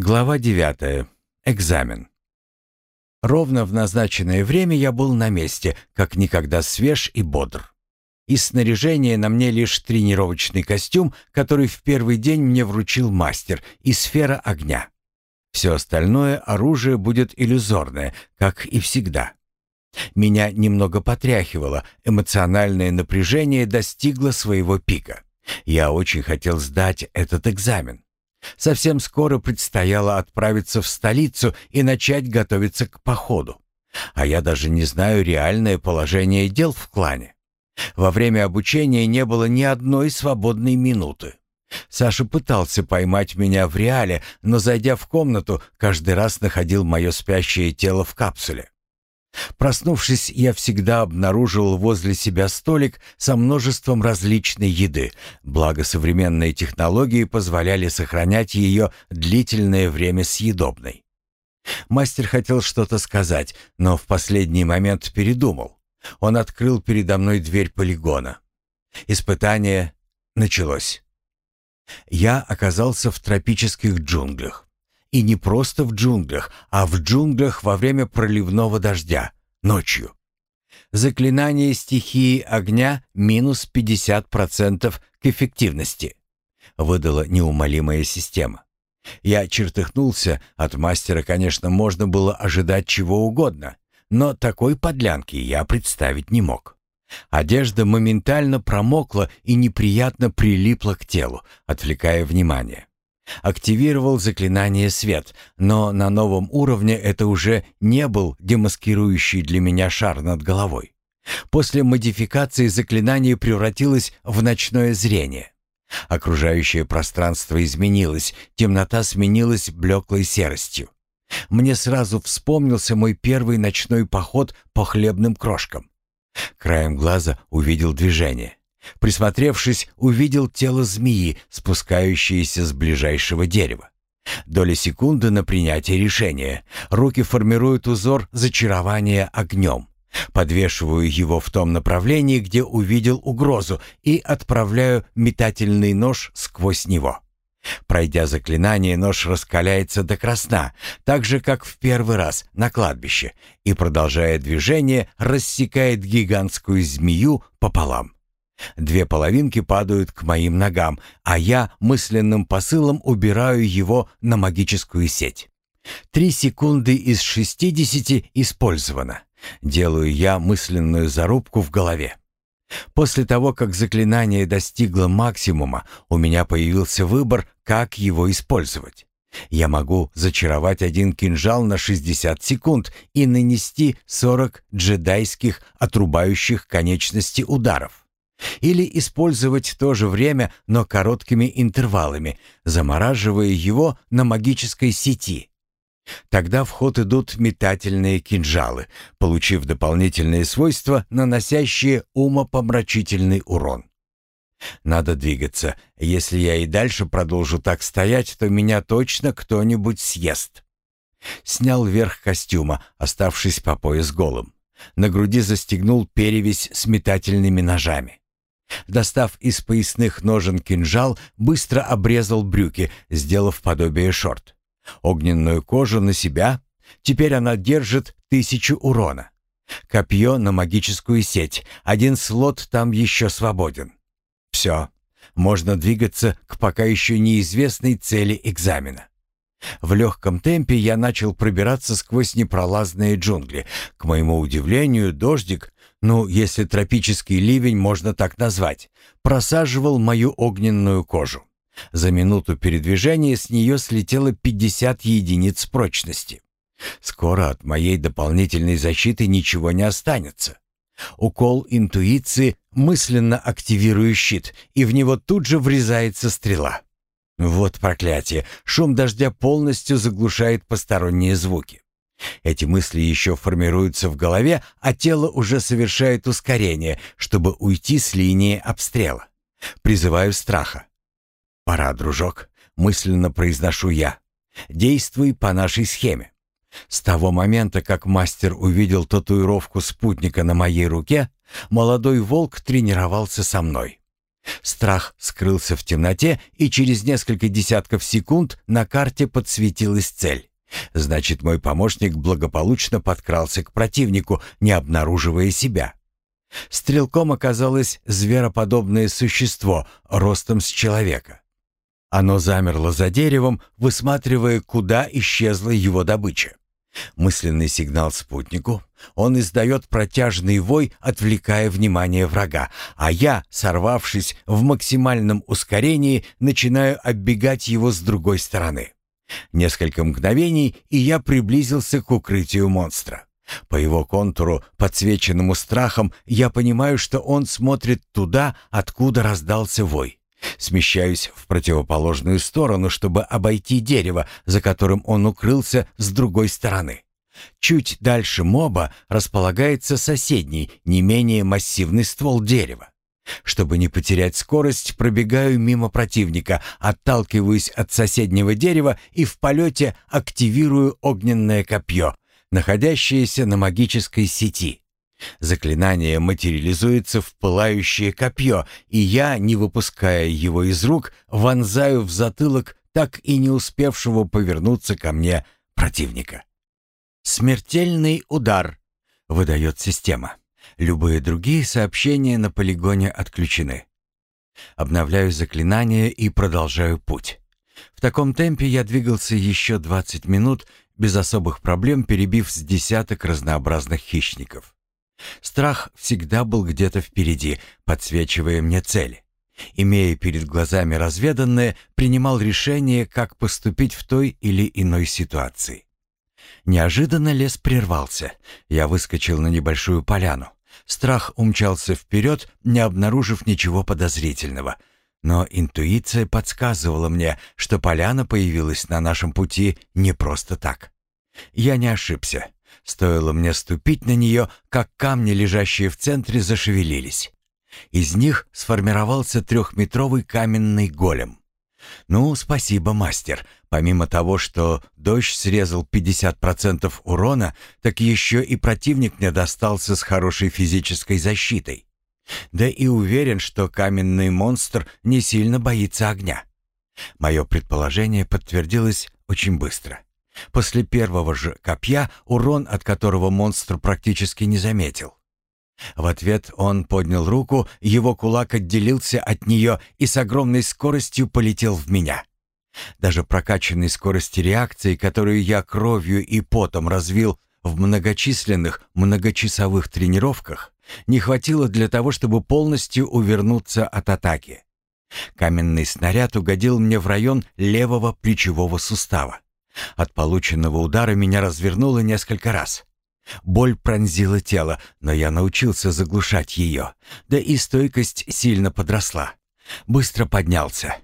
Глава 9. Экзамен. Ровно в назначенное время я был на месте, как никогда свеж и бодр. Из снаряжения на мне лишь тренировочный костюм, который в первый день мне вручил мастер, и сфера огня. Все остальное оружие будет иллюзорное, как и всегда. Меня немного потряхивало, эмоциональное напряжение достигло своего пика. Я очень хотел сдать этот экзамен. Совсем скоро предстояло отправиться в столицу и начать готовиться к походу. А я даже не знаю реальное положение дел в клане. Во время обучения не было ни одной свободной минуты. Саша пытался поймать меня в реале, но, зайдя в комнату, каждый раз находил мое спящее тело в капсуле. Проснувшись, я всегда обнаруживал возле себя столик со множеством различной еды, благо современные технологии позволяли сохранять ее длительное время съедобной. Мастер хотел что-то сказать, но в последний момент передумал. Он открыл передо мной дверь полигона. Испытание началось. Я оказался в тропических джунглях. И не просто в джунглях, а в джунглях во время проливного дождя, ночью. Заклинание стихии огня минус 50% к эффективности. Выдала неумолимая система. Я чертыхнулся, от мастера, конечно, можно было ожидать чего угодно, но такой подлянки я представить не мог. Одежда моментально промокла и неприятно прилипла к телу, отвлекая внимание. Активировал заклинание «Свет», но на новом уровне это уже не был демаскирующий для меня шар над головой. После модификации заклинание превратилось в ночное зрение. Окружающее пространство изменилось, темнота сменилась блеклой серостью. Мне сразу вспомнился мой первый ночной поход по хлебным крошкам. Краем глаза увидел движение. Присмотревшись, увидел тело змеи, спускающееся с ближайшего дерева. Доля секунды на принятие решения. Руки формируют узор зачарования огнем. Подвешиваю его в том направлении, где увидел угрозу, и отправляю метательный нож сквозь него. Пройдя заклинание, нож раскаляется до красна, так же, как в первый раз на кладбище, и, продолжая движение, рассекает гигантскую змею пополам. Две половинки падают к моим ногам, а я мысленным посылом убираю его на магическую сеть. Три секунды из шестидесяти использовано. Делаю я мысленную зарубку в голове. После того, как заклинание достигло максимума, у меня появился выбор, как его использовать. Я могу зачаровать один кинжал на 60 секунд и нанести 40 джедайских отрубающих конечности ударов. Или использовать то же время, но короткими интервалами, замораживая его на магической сети. Тогда в ход идут метательные кинжалы, получив дополнительные свойства, наносящие умопомрачительный урон. Надо двигаться. Если я и дальше продолжу так стоять, то меня точно кто-нибудь съест. Снял верх костюма, оставшись по пояс голым. На груди застегнул перевязь с метательными ножами. Достав из поясных ножен кинжал, быстро обрезал брюки, сделав подобие шорт. Огненную кожу на себя. Теперь она держит тысячу урона. Копье на магическую сеть. Один слот там еще свободен. Все. Можно двигаться к пока еще неизвестной цели экзамена. В легком темпе я начал пробираться сквозь непролазные джунгли. К моему удивлению, дождик, ну, если тропический ливень можно так назвать, просаживал мою огненную кожу. За минуту передвижения с нее слетело 50 единиц прочности. Скоро от моей дополнительной защиты ничего не останется. Укол интуиции мысленно активирую щит, и в него тут же врезается стрела. Вот проклятие, шум дождя полностью заглушает посторонние звуки. Эти мысли еще формируются в голове, а тело уже совершает ускорение, чтобы уйти с линии обстрела. Призываю страха. «Пора, дружок», — мысленно произношу я. «Действуй по нашей схеме». С того момента, как мастер увидел татуировку спутника на моей руке, молодой волк тренировался со мной. Страх скрылся в темноте, и через несколько десятков секунд на карте подсветилась цель. Значит, мой помощник благополучно подкрался к противнику, не обнаруживая себя. Стрелком оказалось звероподобное существо, ростом с человека. Оно замерло за деревом, высматривая, куда исчезла его добыча. Мысленный сигнал спутнику. Он издает протяжный вой, отвлекая внимание врага, а я, сорвавшись в максимальном ускорении, начинаю оббегать его с другой стороны. Несколько мгновений, и я приблизился к укрытию монстра. По его контуру, подсвеченному страхом, я понимаю, что он смотрит туда, откуда раздался вой. Смещаюсь в противоположную сторону, чтобы обойти дерево, за которым он укрылся с другой стороны. Чуть дальше моба располагается соседний, не менее массивный ствол дерева. Чтобы не потерять скорость, пробегаю мимо противника, отталкиваюсь от соседнего дерева и в полете активирую огненное копье, находящееся на магической сети. Заклинание материализуется в пылающее копье, и я, не выпуская его из рук, вонзаю в затылок так и не успевшего повернуться ко мне противника. «Смертельный удар», — выдает система. Любые другие сообщения на полигоне отключены. Обновляю заклинание и продолжаю путь. В таком темпе я двигался еще 20 минут, без особых проблем перебив с десяток разнообразных хищников. Страх всегда был где-то впереди, подсвечивая мне цели. Имея перед глазами разведанное, принимал решение, как поступить в той или иной ситуации. Неожиданно лес прервался. Я выскочил на небольшую поляну. Страх умчался вперед, не обнаружив ничего подозрительного. Но интуиция подсказывала мне, что поляна появилась на нашем пути не просто так. Я не ошибся. Стоило мне ступить на нее, как камни, лежащие в центре, зашевелились. Из них сформировался трехметровый каменный голем. «Ну, спасибо, мастер. Помимо того, что дождь срезал 50% урона, так еще и противник мне достался с хорошей физической защитой. Да и уверен, что каменный монстр не сильно боится огня. Мое предположение подтвердилось очень быстро. После первого же копья, урон от которого монстр практически не заметил. В ответ он поднял руку, его кулак отделился от нее и с огромной скоростью полетел в меня. Даже прокачанной скорости реакции, которую я кровью и потом развил в многочисленных многочасовых тренировках, не хватило для того, чтобы полностью увернуться от атаки. Каменный снаряд угодил мне в район левого плечевого сустава. От полученного удара меня развернуло несколько раз. Боль пронзила тело, но я научился заглушать ее. Да и стойкость сильно подросла. Быстро поднялся.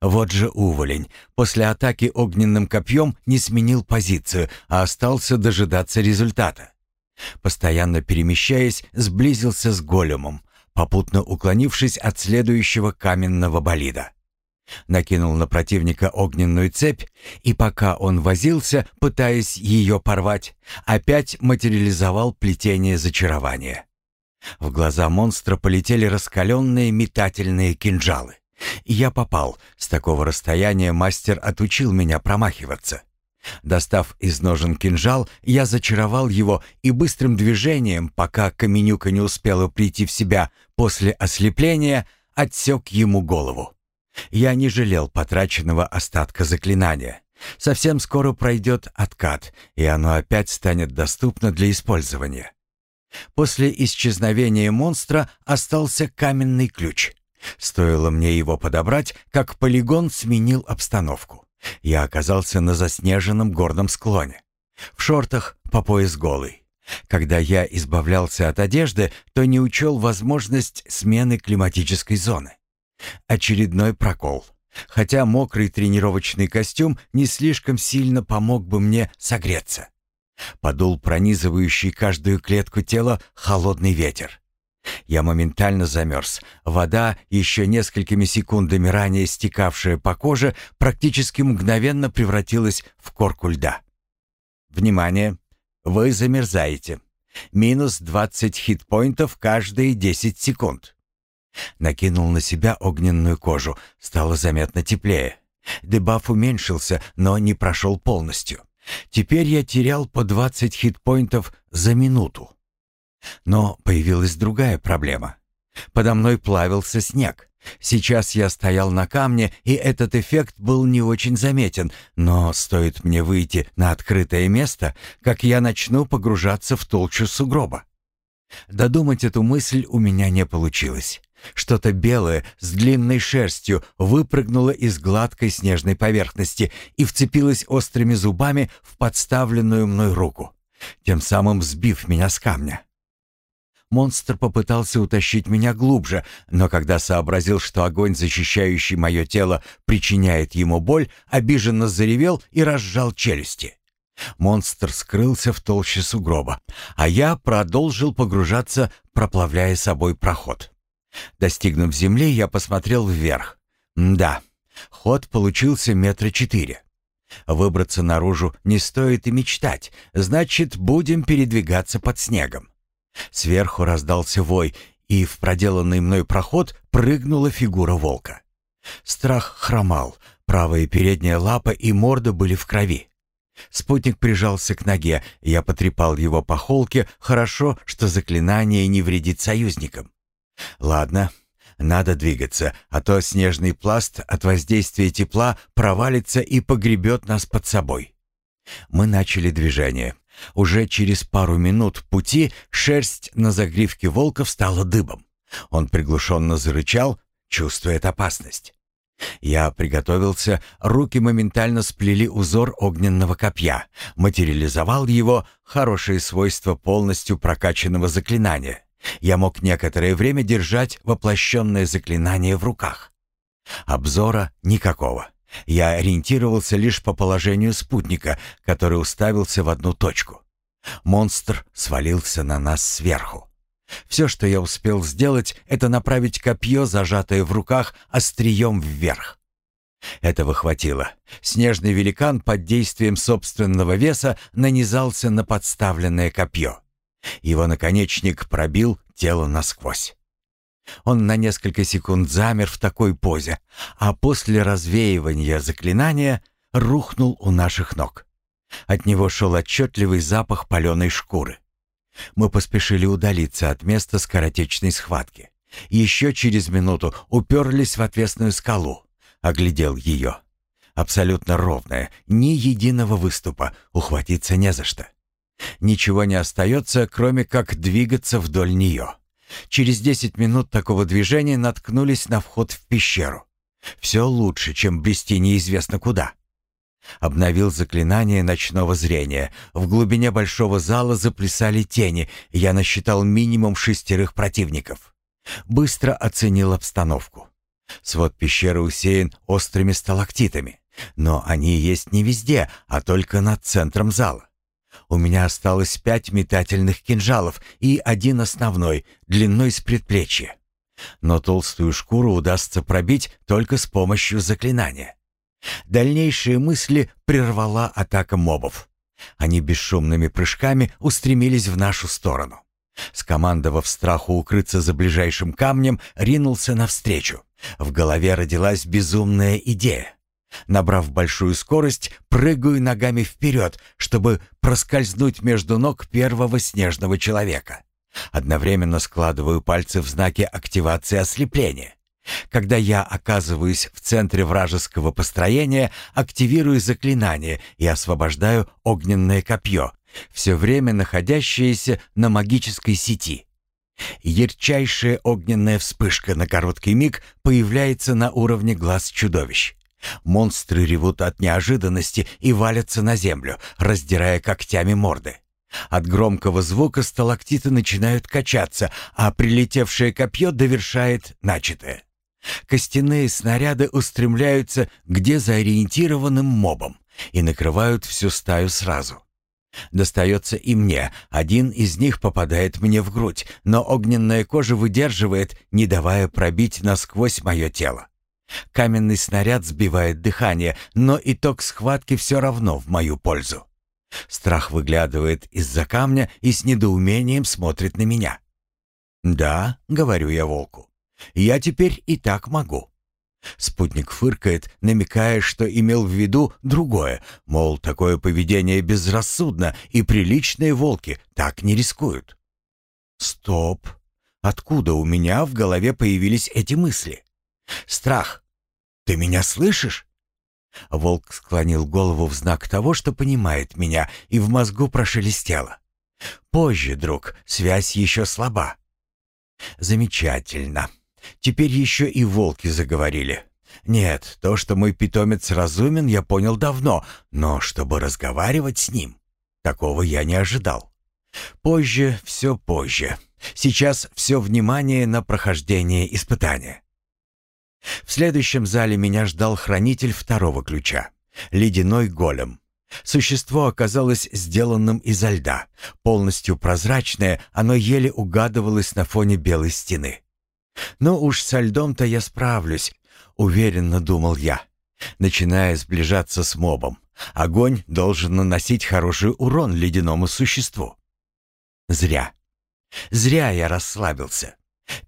Вот же уволень. После атаки огненным копьем не сменил позицию, а остался дожидаться результата. Постоянно перемещаясь, сблизился с големом, попутно уклонившись от следующего каменного болида. Накинул на противника огненную цепь, и пока он возился, пытаясь ее порвать, опять материализовал плетение зачарования. В глаза монстра полетели раскаленные метательные кинжалы. Я попал. С такого расстояния мастер отучил меня промахиваться. Достав из ножен кинжал, я зачаровал его и быстрым движением, пока Каменюка не успела прийти в себя после ослепления, отсек ему голову. Я не жалел потраченного остатка заклинания. Совсем скоро пройдет откат, и оно опять станет доступно для использования. После исчезновения монстра остался каменный ключ. Стоило мне его подобрать, как полигон сменил обстановку. Я оказался на заснеженном горном склоне. В шортах по пояс голый. Когда я избавлялся от одежды, то не учел возможность смены климатической зоны. Очередной прокол. Хотя мокрый тренировочный костюм не слишком сильно помог бы мне согреться. Подул пронизывающий каждую клетку тела холодный ветер. Я моментально замерз. Вода, еще несколькими секундами ранее стекавшая по коже, практически мгновенно превратилась в корку льда. Внимание! Вы замерзаете. Минус 20 хитпоинтов каждые 10 секунд. Накинул на себя огненную кожу, стало заметно теплее. Дебаф уменьшился, но не прошел полностью. Теперь я терял по 20 хитпоинтов за минуту. Но появилась другая проблема. Подо мной плавился снег. Сейчас я стоял на камне, и этот эффект был не очень заметен, но стоит мне выйти на открытое место, как я начну погружаться в толщу сугроба. Додумать эту мысль у меня не получилось. Что-то белое с длинной шерстью выпрыгнуло из гладкой снежной поверхности и вцепилось острыми зубами в подставленную мной руку, тем самым сбив меня с камня. Монстр попытался утащить меня глубже, но когда сообразил, что огонь, защищающий мое тело, причиняет ему боль, обиженно заревел и разжал челюсти. Монстр скрылся в толще сугроба, а я продолжил погружаться, проплавляя собой проход. Достигнув земли, я посмотрел вверх. Да, ход получился метра четыре. Выбраться наружу не стоит и мечтать, значит, будем передвигаться под снегом. Сверху раздался вой, и в проделанный мной проход прыгнула фигура волка. Страх хромал, правая передняя лапа и морда были в крови. Спутник прижался к ноге, я потрепал его по холке, хорошо, что заклинание не вредит союзникам. Ладно, надо двигаться, а то снежный пласт от воздействия тепла провалится и погребет нас под собой. Мы начали движение. Уже через пару минут пути шерсть на загривке волка встала дыбом. Он приглушенно зарычал, чувствует опасность. Я приготовился, руки моментально сплели узор огненного копья, материализовал его, хорошие свойства полностью прокачанного заклинания. Я мог некоторое время держать воплощенное заклинание в руках. Обзора никакого. Я ориентировался лишь по положению спутника, который уставился в одну точку. Монстр свалился на нас сверху. Все, что я успел сделать, это направить копье, зажатое в руках, острием вверх. Этого хватило. Снежный великан под действием собственного веса нанизался на подставленное копье. Его наконечник пробил тело насквозь. Он на несколько секунд замер в такой позе, а после развеивания заклинания рухнул у наших ног. От него шел отчетливый запах паленой шкуры. Мы поспешили удалиться от места скоротечной схватки. Еще через минуту уперлись в отвесную скалу. Оглядел ее. Абсолютно ровная, ни единого выступа, ухватиться не за что. Ничего не остается, кроме как двигаться вдоль нее. Через десять минут такого движения наткнулись на вход в пещеру. Все лучше, чем брести неизвестно куда. Обновил заклинание ночного зрения. В глубине большого зала заплясали тени. Я насчитал минимум шестерых противников. Быстро оценил обстановку. Свод пещеры усеян острыми сталактитами. Но они есть не везде, а только над центром зала. У меня осталось пять метательных кинжалов и один основной, длиной с предплечья. Но толстую шкуру удастся пробить только с помощью заклинания. Дальнейшие мысли прервала атака мобов. Они бесшумными прыжками устремились в нашу сторону. Скомандовав страху укрыться за ближайшим камнем, ринулся навстречу. В голове родилась безумная идея. Набрав большую скорость, прыгаю ногами вперед, чтобы проскользнуть между ног первого снежного человека. Одновременно складываю пальцы в знаке активации ослепления. Когда я оказываюсь в центре вражеского построения, активирую заклинание и освобождаю огненное копье, все время находящееся на магической сети. Ярчайшая огненная вспышка на короткий миг появляется на уровне глаз чудовищ. Монстры ревут от неожиданности и валятся на землю, раздирая когтями морды. От громкого звука сталактиты начинают качаться, а прилетевшее копье довершает начатое. Костяные снаряды устремляются к дезориентированным мобам и накрывают всю стаю сразу. Достается и мне, один из них попадает мне в грудь, но огненная кожа выдерживает, не давая пробить насквозь мое тело. Каменный снаряд сбивает дыхание, но итог схватки все равно в мою пользу. Страх выглядывает из-за камня и с недоумением смотрит на меня. «Да», — говорю я волку, Я теперь и так могу. Спутник фыркает, намекая, что имел в виду другое, мол, такое поведение безрассудно, и приличные волки так не рискуют. Стоп. Откуда у меня в голове появились эти мысли? Страх. Ты меня слышишь? Волк склонил голову в знак того, что понимает меня, и в мозгу прошелестело. Позже, друг, связь еще слаба. Замечательно. Теперь еще и волки заговорили. Нет, то, что мой питомец разумен, я понял давно, но чтобы разговаривать с ним, такого я не ожидал. Позже, все позже. Сейчас все внимание на прохождение испытания. В следующем зале меня ждал хранитель второго ключа — ледяной голем. Существо оказалось сделанным изо льда. Полностью прозрачное, оно еле угадывалось на фоне белой стены. «Ну уж со льдом-то я справлюсь», — уверенно думал я. Начиная сближаться с мобом, огонь должен наносить хороший урон ледяному существу. Зря. Зря я расслабился.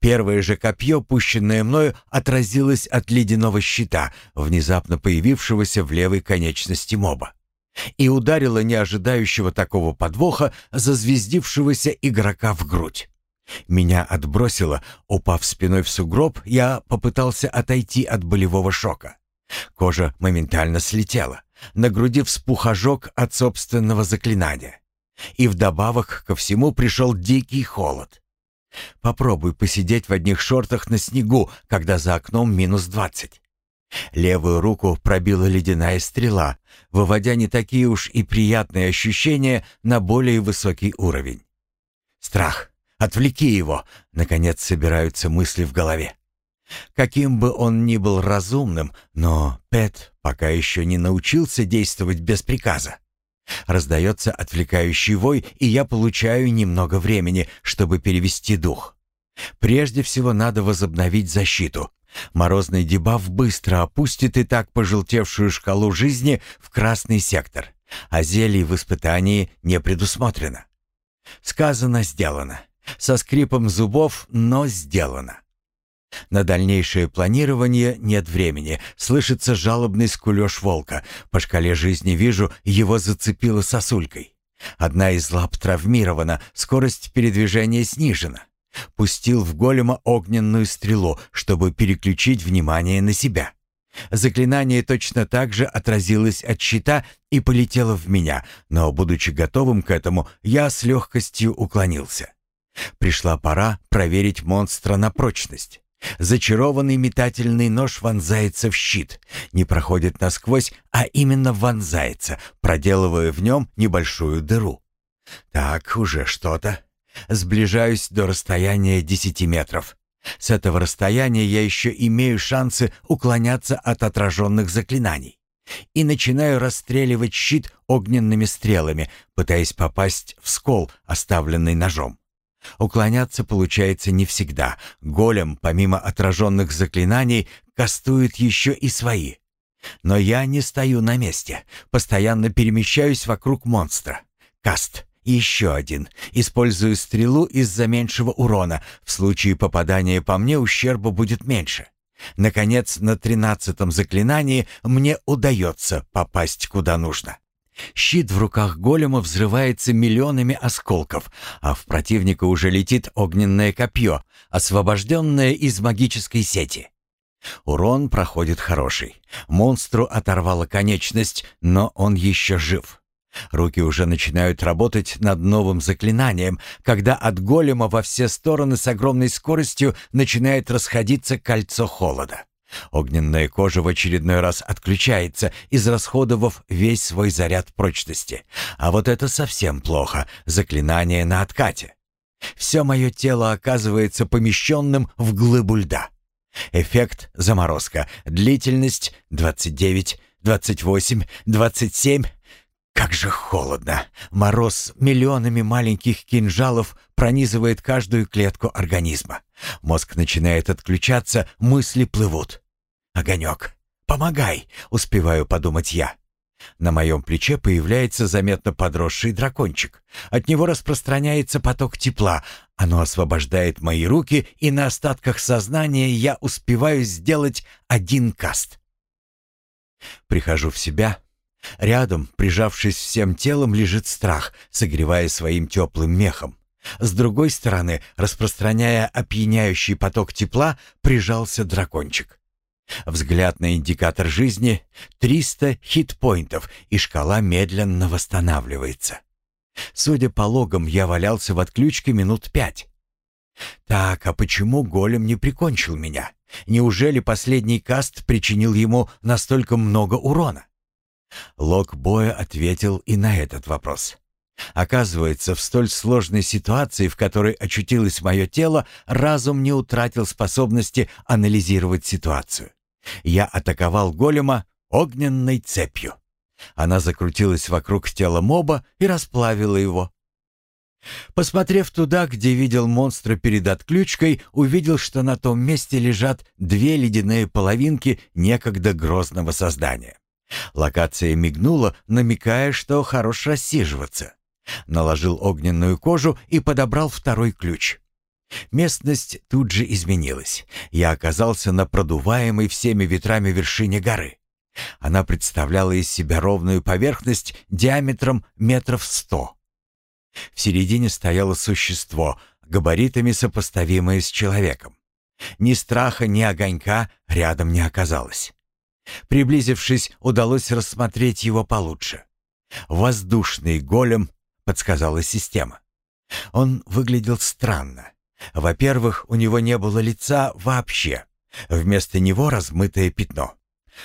Первое же копье, пущенное мною, отразилось от ледяного щита, внезапно появившегося в левой конечности моба, и ударило неожидающего такого подвоха зазвездившегося игрока в грудь. Меня отбросило, упав спиной в сугроб, я попытался отойти от болевого шока. Кожа моментально слетела, на груди вспух ожог от собственного заклинания. И вдобавок ко всему пришел дикий холод. Попробуй посидеть в одних шортах на снегу, когда за окном минус двадцать. Левую руку пробила ледяная стрела, выводя не такие уж и приятные ощущения на более высокий уровень. Страх. Отвлеки его, наконец собираются мысли в голове. Каким бы он ни был разумным, но Пэт пока еще не научился действовать без приказа. Раздается отвлекающий вой, и я получаю немного времени, чтобы перевести дух. Прежде всего надо возобновить защиту. Морозный дебаф быстро опустит и так пожелтевшую шкалу жизни в красный сектор, а зелий в испытании не предусмотрено. Сказано, сделано. Со скрипом зубов, но сделано. На дальнейшее планирование нет времени. Слышится жалобный скулёж волка. По шкале жизни вижу, его зацепило сосулькой. Одна из лап травмирована, скорость передвижения снижена. Пустил в голема огненную стрелу, чтобы переключить внимание на себя. Заклинание точно так же отразилось от щита и полетело в меня, но, будучи готовым к этому, я с легкостью уклонился. Пришла пора проверить монстра на прочность. Зачарованный метательный нож вонзается в щит, не проходит насквозь, а именно вонзается, проделывая в нем небольшую дыру. Так, уже что-то. Сближаюсь до расстояния десяти метров. С этого расстояния я еще имею шансы уклоняться от отраженных заклинаний. И начинаю расстреливать щит огненными стрелами, пытаясь попасть в скол, оставленный ножом. Уклоняться получается не всегда. Голем, помимо отраженных заклинаний, кастует еще и свои. Но я не стою на месте, постоянно перемещаюсь вокруг монстра. Каст. еще один. Использую стрелу из-за меньшего урона. В случае попадания по мне ущерба будет меньше. Наконец, на тринадцатом заклинании мне удается попасть куда нужно. Щит в руках голема взрывается миллионами осколков, а в противника уже летит огненное копье, освобожденное из магической сети. Урон проходит хороший. Монстру оторвала конечность, но он еще жив. Руки уже начинают работать над новым заклинанием, когда от голема во все стороны с огромной скоростью начинает расходиться кольцо холода. Огненная кожа в очередной раз отключается, израсходовав весь свой заряд прочности. А вот это совсем плохо. Заклинание на откате. Все мое тело оказывается помещенным в глыбу льда. Эффект заморозка. Длительность 29, 28, 27. Как же холодно. Мороз миллионами маленьких кинжалов пронизывает каждую клетку организма. Мозг начинает отключаться, мысли плывут. «Огонек, помогай!» — успеваю подумать я. На моем плече появляется заметно подросший дракончик. От него распространяется поток тепла. Оно освобождает мои руки, и на остатках сознания я успеваю сделать один каст. Прихожу в себя. Рядом, прижавшись всем телом, лежит страх, согревая своим теплым мехом. С другой стороны, распространяя опьяняющий поток тепла, прижался дракончик. Взгляд на индикатор жизни — 300 хитпоинтов, и шкала медленно восстанавливается. Судя по логам, я валялся в отключке минут пять. Так, а почему голем не прикончил меня? Неужели последний каст причинил ему настолько много урона? Лог боя ответил и на этот вопрос. Оказывается, в столь сложной ситуации, в которой очутилось мое тело, разум не утратил способности анализировать ситуацию. Я атаковал голема огненной цепью. Она закрутилась вокруг тела моба и расплавила его. Посмотрев туда, где видел монстра перед отключкой, увидел, что на том месте лежат две ледяные половинки некогда грозного создания. Локация мигнула, намекая, что хорош рассиживаться. Наложил огненную кожу и подобрал второй ключ. Местность тут же изменилась. Я оказался на продуваемой всеми ветрами вершине горы. Она представляла из себя ровную поверхность диаметром метров сто. В середине стояло существо, габаритами сопоставимое с человеком. Ни страха, ни огонька рядом не оказалось. Приблизившись, удалось рассмотреть его получше. «Воздушный голем», — подсказала система. Он выглядел странно. Во-первых, у него не было лица вообще. Вместо него размытое пятно.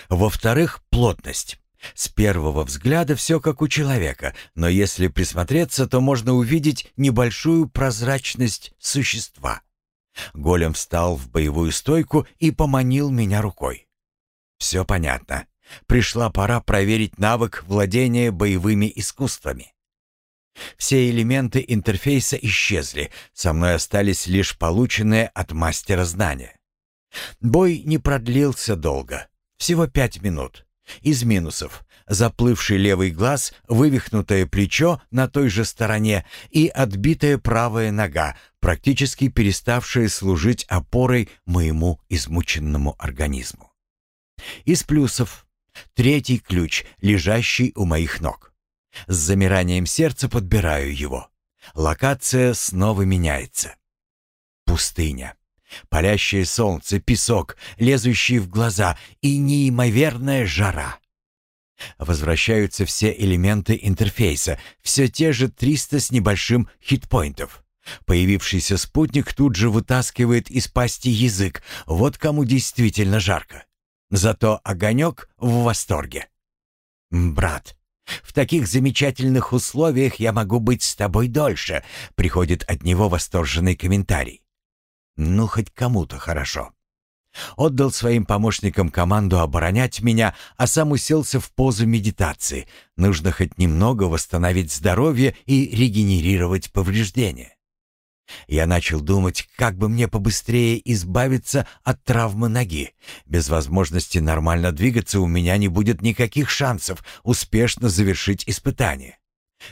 Во-вторых, плотность. С первого взгляда все как у человека, но если присмотреться, то можно увидеть небольшую прозрачность существа. Голем встал в боевую стойку и поманил меня рукой. Все понятно. Пришла пора проверить навык владения боевыми искусствами. Все элементы интерфейса исчезли, со мной остались лишь полученные от мастера знания. Бой не продлился долго, всего пять минут. Из минусов — заплывший левый глаз, вывихнутое плечо на той же стороне и отбитая правая нога, практически переставшая служить опорой моему измученному организму. Из плюсов — третий ключ, лежащий у моих ног. С замиранием сердца подбираю его. Локация снова меняется. Пустыня. Палящее солнце, песок, лезущий в глаза и неимоверная жара. Возвращаются все элементы интерфейса, все те же 300 с небольшим хитпоинтов. Появившийся спутник тут же вытаскивает из пасти язык, вот кому действительно жарко. Зато огонек в восторге. «Брат, в таких замечательных условиях я могу быть с тобой дольше», — приходит от него восторженный комментарий. «Ну, хоть кому-то хорошо». Отдал своим помощникам команду оборонять меня, а сам уселся в позу медитации. Нужно хоть немного восстановить здоровье и регенерировать повреждения. Я начал думать, как бы мне побыстрее избавиться от травмы ноги. Без возможности нормально двигаться у меня не будет никаких шансов успешно завершить испытание.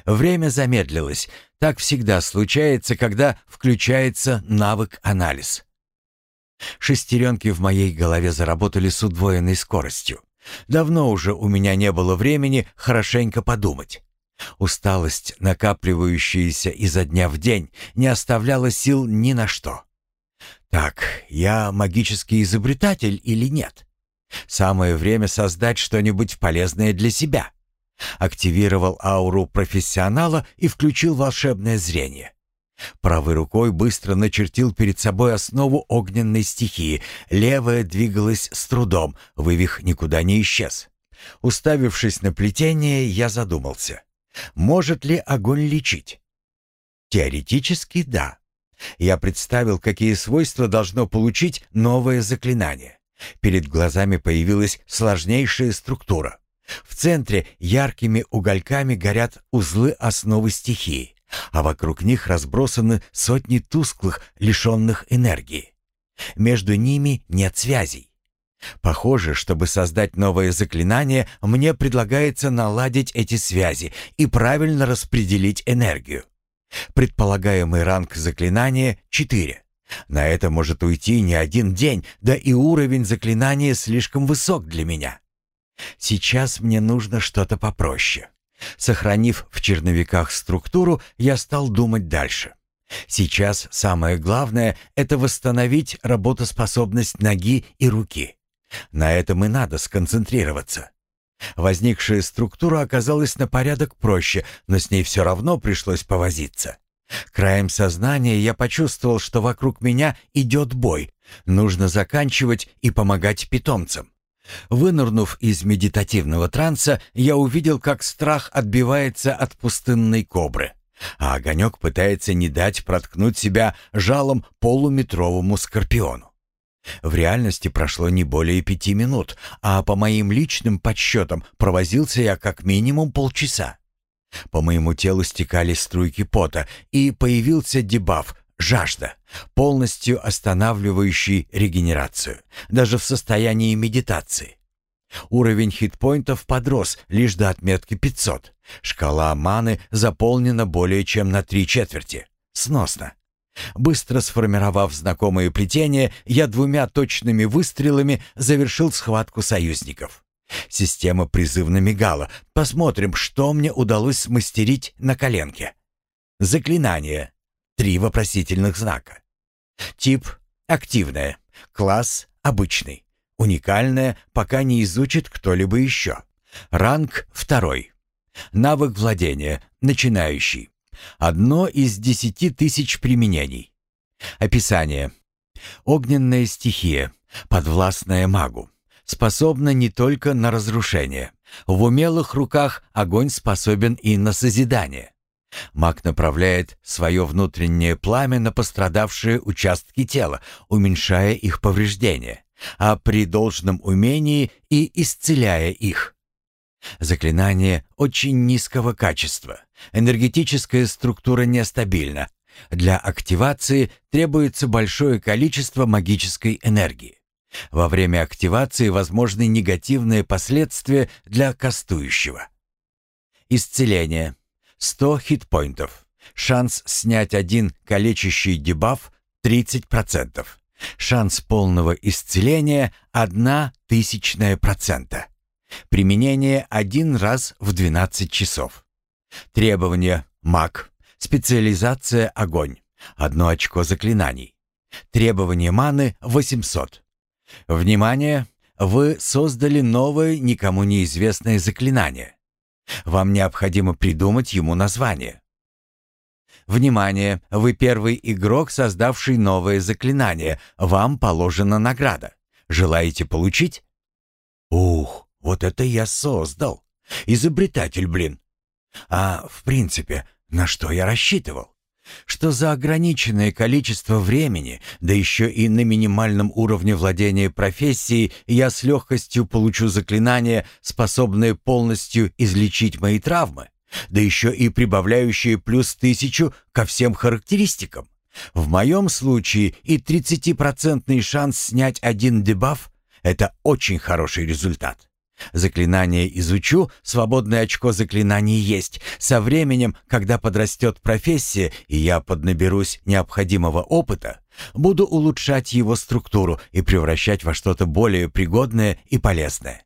Время замедлилось. Так всегда случается, когда включается навык-анализ. Шестеренки в моей голове заработали с удвоенной скоростью. Давно уже у меня не было времени хорошенько подумать. Усталость, накапливающаяся изо дня в день, не оставляла сил ни на что. Так, я магический изобретатель или нет? Самое время создать что-нибудь полезное для себя. Активировал ауру профессионала и включил волшебное зрение. Правой рукой быстро начертил перед собой основу огненной стихии, левая двигалась с трудом, вывих никуда не исчез. Уставившись на плетение, я задумался. Может ли огонь лечить? Теоретически да. Я представил, какие свойства должно получить новое заклинание. Перед глазами появилась сложнейшая структура. В центре яркими угольками горят узлы основы стихии, а вокруг них разбросаны сотни тусклых, лишенных энергии. Между ними нет связей. Похоже, чтобы создать новое заклинание, мне предлагается наладить эти связи и правильно распределить энергию. Предполагаемый ранг заклинания — 4. На это может уйти не один день, да и уровень заклинания слишком высок для меня. Сейчас мне нужно что-то попроще. Сохранив в черновиках структуру, я стал думать дальше. Сейчас самое главное — это восстановить работоспособность ноги и руки. На этом и надо сконцентрироваться. Возникшая структура оказалась на порядок проще, но с ней все равно пришлось повозиться. Краем сознания я почувствовал, что вокруг меня идет бой. Нужно заканчивать и помогать питомцам. Вынырнув из медитативного транса, я увидел, как страх отбивается от пустынной кобры, а огонек пытается не дать проткнуть себя жалом полуметровому скорпиону. В реальности прошло не более пяти минут, а по моим личным подсчетам провозился я как минимум полчаса. По моему телу стекали струйки пота, и появился дебаф «жажда», полностью останавливающий регенерацию, даже в состоянии медитации. Уровень хитпоинтов подрос лишь до отметки 500. Шкала маны заполнена более чем на три четверти. Сносно. Быстро сформировав знакомое плетение, я двумя точными выстрелами завершил схватку союзников. Система призывно мигала. Посмотрим, что мне удалось смастерить на коленке. Заклинание. Три вопросительных знака. Тип — активное. Класс — обычный. Уникальное, пока не изучит кто-либо еще. Ранг — второй. Навык владения — начинающий. Одно из десяти тысяч применений. Описание. Огненная стихия, подвластная магу, способна не только на разрушение. В умелых руках огонь способен и на созидание. Маг направляет свое внутреннее пламя на пострадавшие участки тела, уменьшая их повреждения, а при должном умении и исцеляя их. Заклинание очень низкого качества. Энергетическая структура нестабильна. Для активации требуется большое количество магической энергии. Во время активации возможны негативные последствия для кастующего. Исцеление. 100 хитпоинтов. Шанс снять один калечащий дебаф 30%. Шанс полного исцеления – 1 тысячная процента. Применение один раз в 12 часов. Требования маг. Специализация огонь. Одно очко заклинаний. Требование маны 800. Внимание! Вы создали новое, никому неизвестное заклинание. Вам необходимо придумать ему название. Внимание! Вы первый игрок, создавший новое заклинание. Вам положена награда. Желаете получить? Ух, вот это я создал. Изобретатель, блин. А, в принципе, на что я рассчитывал? Что за ограниченное количество времени, да еще и на минимальном уровне владения профессией, я с легкостью получу заклинание, способное полностью излечить мои травмы, да еще и прибавляющее плюс тысячу ко всем характеристикам. В моем случае и 30% шанс снять один дебаф – это очень хороший результат. Заклинание изучу, свободное очко заклинаний есть. Со временем, когда подрастет профессия, и я поднаберусь необходимого опыта, буду улучшать его структуру и превращать во что-то более пригодное и полезное.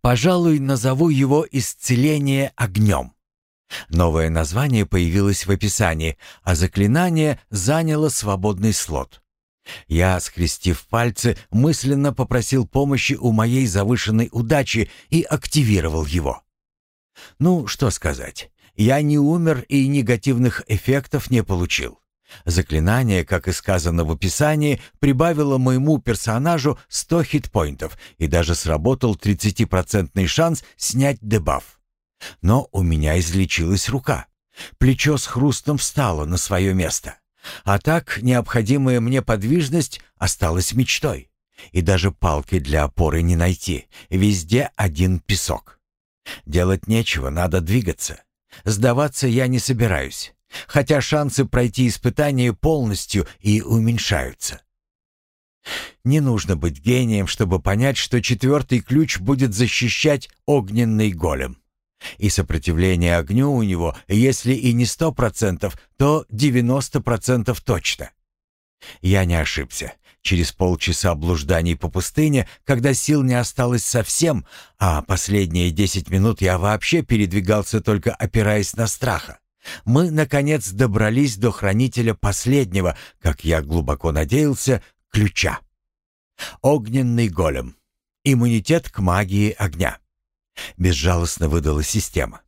Пожалуй, назову его «Исцеление огнем». Новое название появилось в описании, а заклинание заняло свободный слот. Я, скрестив пальцы, мысленно попросил помощи у моей завышенной удачи и активировал его. Ну, что сказать. Я не умер и негативных эффектов не получил. Заклинание, как и сказано в описании, прибавило моему персонажу 100 хитпоинтов и даже сработал 30% шанс снять дебаф. Но у меня излечилась рука. Плечо с хрустом встало на свое место. А так необходимая мне подвижность осталась мечтой. И даже палки для опоры не найти. Везде один песок. Делать нечего, надо двигаться. Сдаваться я не собираюсь. Хотя шансы пройти испытание полностью и уменьшаются. Не нужно быть гением, чтобы понять, что четвертый ключ будет защищать огненный голем. И сопротивление огню у него, если и не сто процентов, то девяносто процентов точно. Я не ошибся. Через полчаса блужданий по пустыне, когда сил не осталось совсем, а последние десять минут я вообще передвигался только опираясь на страха, мы, наконец, добрались до хранителя последнего, как я глубоко надеялся, ключа. Огненный голем. Иммунитет к магии огня. Безжалостно выдала система.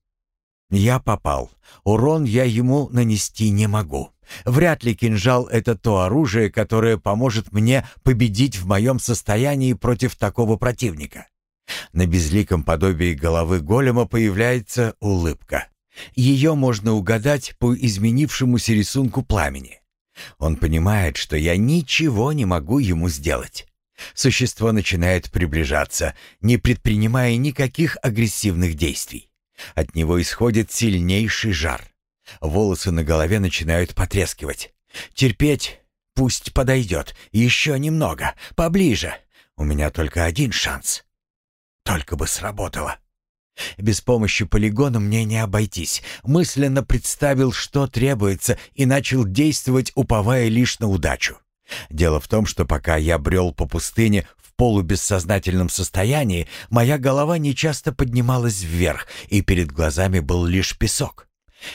Я попал. Урон я ему нанести не могу. Вряд ли кинжал — это то оружие, которое поможет мне победить в моем состоянии против такого противника. На безликом подобии головы голема появляется улыбка. Ее можно угадать по изменившемуся рисунку пламени. Он понимает, что я ничего не могу ему сделать. Существо начинает приближаться, не предпринимая никаких агрессивных действий. От него исходит сильнейший жар. Волосы на голове начинают потрескивать. Терпеть, пусть подойдет. Еще немного, поближе. У меня только один шанс. Только бы сработало. Без помощи полигона мне не обойтись. Мысленно представил, что требуется, и начал действовать, уповая лишь на удачу. Дело в том, что пока я брел по пустыне в полубессознательном состоянии, моя голова нечасто поднималась вверх, и перед глазами был лишь песок.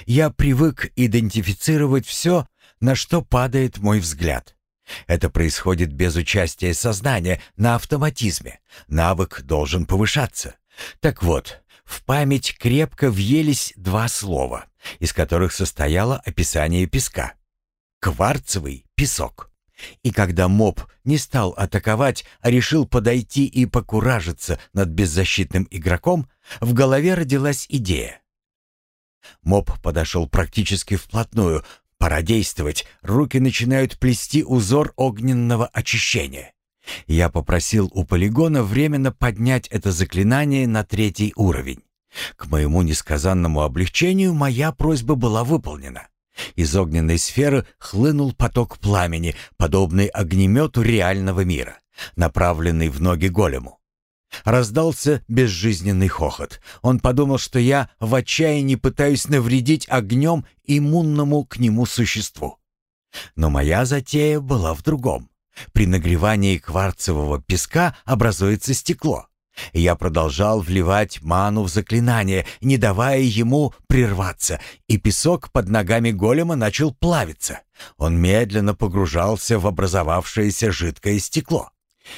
Я привык идентифицировать все, на что падает мой взгляд. Это происходит без участия сознания, на автоматизме. Навык должен повышаться. Так вот, в память крепко въелись два слова, из которых состояло описание песка. Кварцевый песок. И когда моб не стал атаковать, а решил подойти и покуражиться над беззащитным игроком, в голове родилась идея. Моб подошел практически вплотную. Пора действовать. Руки начинают плести узор огненного очищения. Я попросил у полигона временно поднять это заклинание на третий уровень. К моему несказанному облегчению моя просьба была выполнена. Из огненной сферы хлынул поток пламени, подобный огнемету реального мира, направленный в ноги голему. Раздался безжизненный хохот. Он подумал, что я в отчаянии пытаюсь навредить огнем иммунному к нему существу. Но моя затея была в другом. При нагревании кварцевого песка образуется стекло. Я продолжал вливать ману в заклинание, не давая ему прерваться, и песок под ногами голема начал плавиться. Он медленно погружался в образовавшееся жидкое стекло.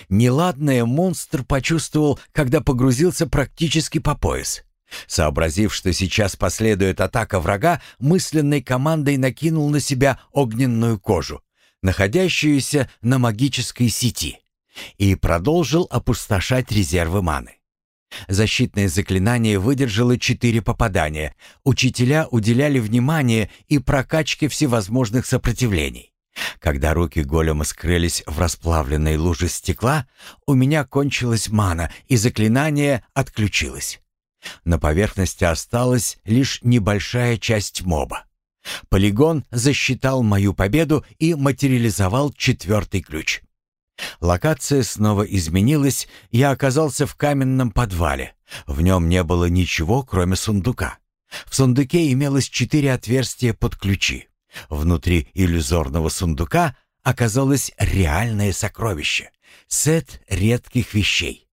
Неладное монстр почувствовал, когда погрузился практически по пояс. Сообразив, что сейчас последует атака врага, мысленной командой накинул на себя огненную кожу, находящуюся на магической сети, и продолжил опустошать резервы маны. Защитное заклинание выдержало четыре попадания. Учителя уделяли внимание и прокачке всевозможных сопротивлений. Когда руки голема скрылись в расплавленной луже стекла, у меня кончилась мана, и заклинание отключилось. На поверхности осталась лишь небольшая часть моба. Полигон засчитал мою победу и материализовал четвертый ключ. Локация снова изменилась, я оказался в каменном подвале. В нем не было ничего, кроме сундука. В сундуке имелось четыре отверстия под ключи. Внутри иллюзорного сундука оказалось реальное сокровище — сет редких вещей.